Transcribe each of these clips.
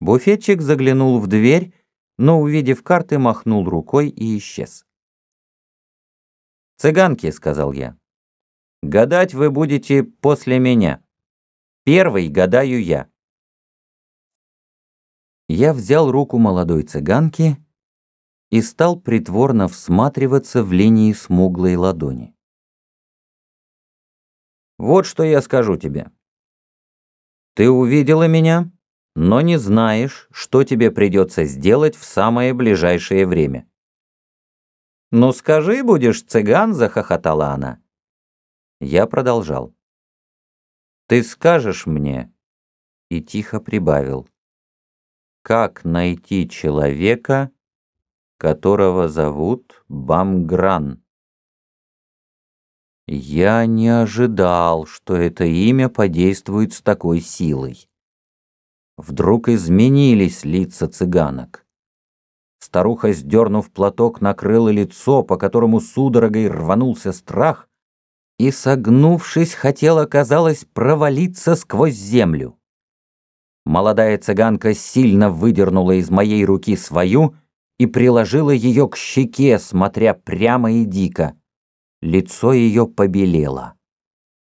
Буфетчик заглянул в дверь, но, увидев карты, махнул рукой и исчез. «Цыганки», — сказал я, — «гадать вы будете после меня. Первый гадаю я». Я взял руку молодой цыганки и стал притворно всматриваться в линии смуглой ладони. «Вот что я скажу тебе. Ты увидела меня?» Но не знаешь, что тебе придется сделать в самое ближайшее время. «Ну скажи, будешь цыган», — захохотала она. Я продолжал. «Ты скажешь мне?» И тихо прибавил. «Как найти человека, которого зовут Бамгран?» Я не ожидал, что это имя подействует с такой силой. Вдруг изменились лица цыганок. Старуха, сдернув платок, накрыла лицо, по которому судорогой рванулся страх, и, согнувшись, хотела, казалось, провалиться сквозь землю. Молодая цыганка сильно выдернула из моей руки свою и приложила ее к щеке, смотря прямо и дико. Лицо ее побелело.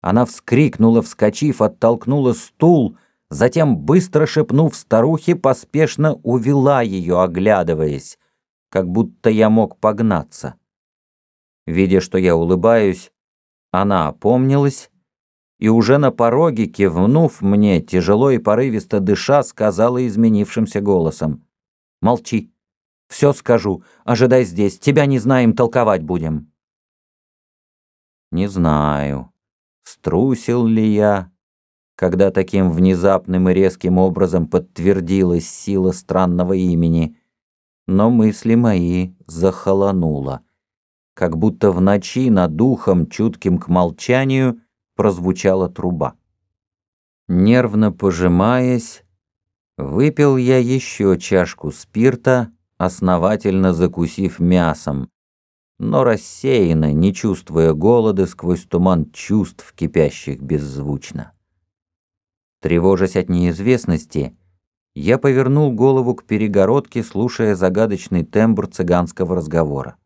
Она вскрикнула, вскочив, оттолкнула стул — Затем, быстро шепнув старухе, поспешно увела ее, оглядываясь, как будто я мог погнаться. Видя, что я улыбаюсь, она опомнилась и уже на пороге, кивнув мне, тяжело и порывисто дыша, сказала изменившимся голосом. «Молчи. Все скажу. Ожидай здесь. Тебя не знаем, толковать будем». Не знаю, струсил ли я, когда таким внезапным и резким образом подтвердилась сила странного имени, но мысли мои захолонуло, как будто в ночи над духом, чутким к молчанию, прозвучала труба. Нервно пожимаясь, выпил я еще чашку спирта, основательно закусив мясом, но рассеянно, не чувствуя голода сквозь туман чувств, кипящих беззвучно. Тревожась от неизвестности, я повернул голову к перегородке, слушая загадочный тембр цыганского разговора.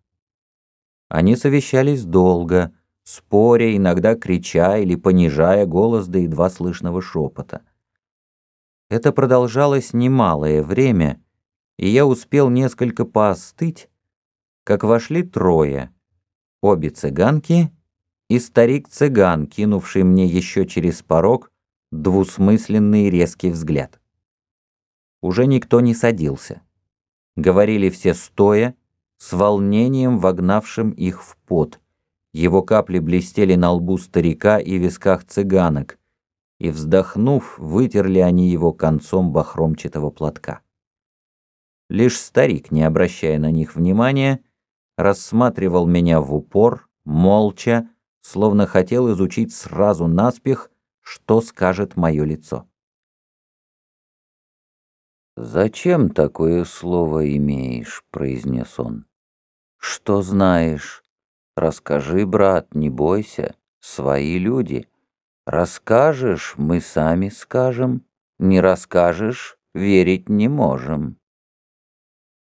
Они совещались долго, споря, иногда крича или понижая голос до едва слышного шепота. Это продолжалось немалое время, и я успел несколько поостыть, как вошли трое, обе цыганки и старик-цыган, кинувший мне еще через порог двусмысленный резкий взгляд. Уже никто не садился. Говорили все стоя, с волнением вогнавшим их в пот. Его капли блестели на лбу старика и висках цыганок, и, вздохнув, вытерли они его концом бахромчатого платка. Лишь старик, не обращая на них внимания, рассматривал меня в упор, молча, словно хотел изучить сразу наспех что скажет мое лицо. «Зачем такое слово имеешь?» — произнес он. «Что знаешь? Расскажи, брат, не бойся, свои люди. Расскажешь, мы сами скажем, не расскажешь, верить не можем».